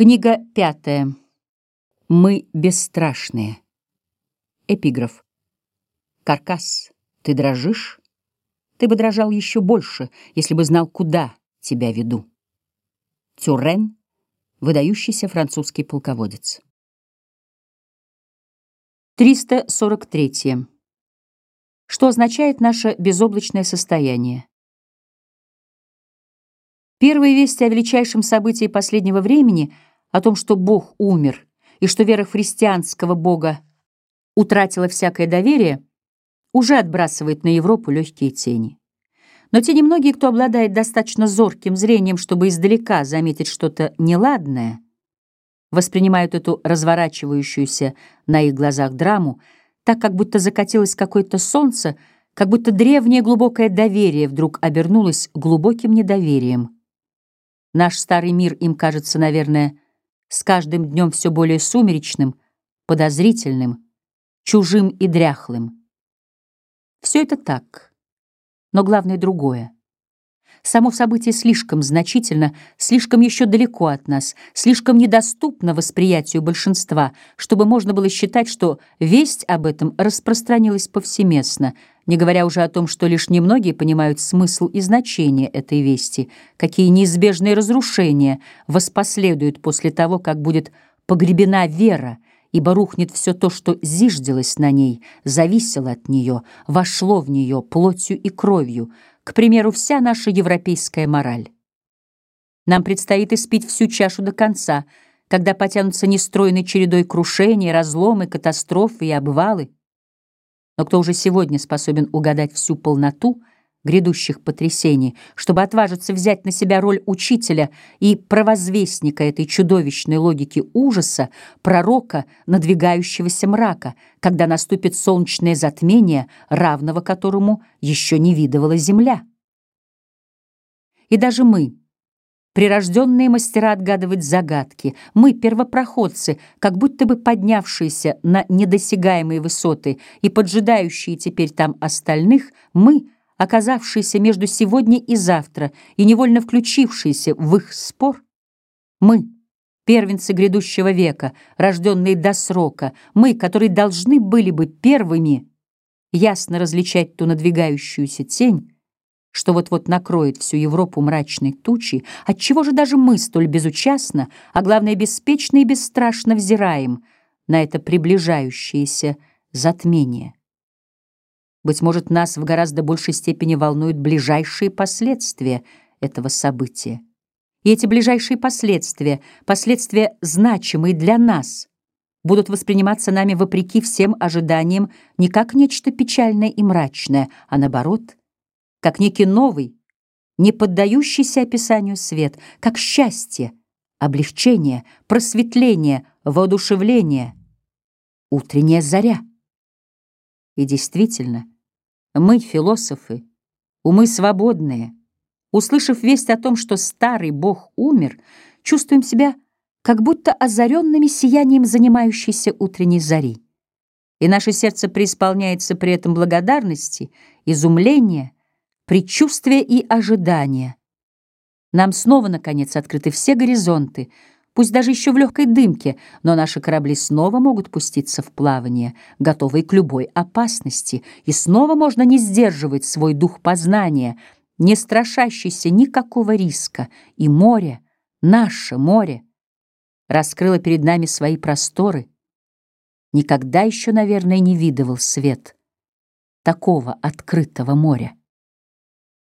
Книга пятая. Мы бесстрашные. Эпиграф. Каркас, ты дрожишь? Ты бы дрожал еще больше, если бы знал, куда тебя веду. Тюрен, выдающийся французский полководец. 343. Что означает наше безоблачное состояние? Первые вести о величайшем событии последнего времени — о том, что Бог умер и что вера христианского Бога утратила всякое доверие, уже отбрасывает на Европу легкие тени. Но те немногие, кто обладает достаточно зорким зрением, чтобы издалека заметить что-то неладное, воспринимают эту разворачивающуюся на их глазах драму так, как будто закатилось какое-то солнце, как будто древнее глубокое доверие вдруг обернулось глубоким недоверием. Наш старый мир им кажется, наверное, с каждым днем все более сумеречным, подозрительным, чужим и дряхлым. Все это так, но главное другое. Само событие слишком значительно, слишком еще далеко от нас, слишком недоступно восприятию большинства, чтобы можно было считать, что весть об этом распространилась повсеместно, не говоря уже о том, что лишь немногие понимают смысл и значение этой вести, какие неизбежные разрушения воспоследуют после того, как будет погребена вера, ибо рухнет все то, что зиждилось на ней, зависело от нее, вошло в нее плотью и кровью, к примеру, вся наша европейская мораль. Нам предстоит испить всю чашу до конца, когда потянутся нестройной чередой крушений, разломы, катастрофы и обвалы. Но кто уже сегодня способен угадать всю полноту грядущих потрясений, чтобы отважиться взять на себя роль учителя и провозвестника этой чудовищной логики ужаса, пророка надвигающегося мрака, когда наступит солнечное затмение, равного которому еще не видывала земля. И даже мы, прирожденные мастера отгадывать загадки, мы, первопроходцы, как будто бы поднявшиеся на недосягаемые высоты и поджидающие теперь там остальных, мы — оказавшиеся между сегодня и завтра и невольно включившиеся в их спор, мы, первенцы грядущего века, рожденные до срока, мы, которые должны были бы первыми ясно различать ту надвигающуюся тень, что вот-вот накроет всю Европу мрачной тучей, отчего же даже мы столь безучастно, а главное беспечно и бесстрашно взираем на это приближающееся затмение. Быть может, нас в гораздо большей степени волнуют ближайшие последствия этого события. И эти ближайшие последствия, последствия значимые для нас, будут восприниматься нами вопреки всем ожиданиям не как нечто печальное и мрачное, а наоборот, как некий новый, не поддающийся описанию свет, как счастье, облегчение, просветление, воодушевление, утренняя заря. И действительно, мы, философы, умы свободные, услышав весть о том, что старый бог умер, чувствуем себя как будто озаренными сиянием занимающейся утренней зари. И наше сердце преисполняется при этом благодарности, изумления, предчувствия и ожидания. Нам снова, наконец, открыты все горизонты — пусть даже еще в легкой дымке, но наши корабли снова могут пуститься в плавание, готовые к любой опасности, и снова можно не сдерживать свой дух познания, не страшащийся никакого риска, и море, наше море, раскрыло перед нами свои просторы. Никогда еще, наверное, не видывал свет такого открытого моря.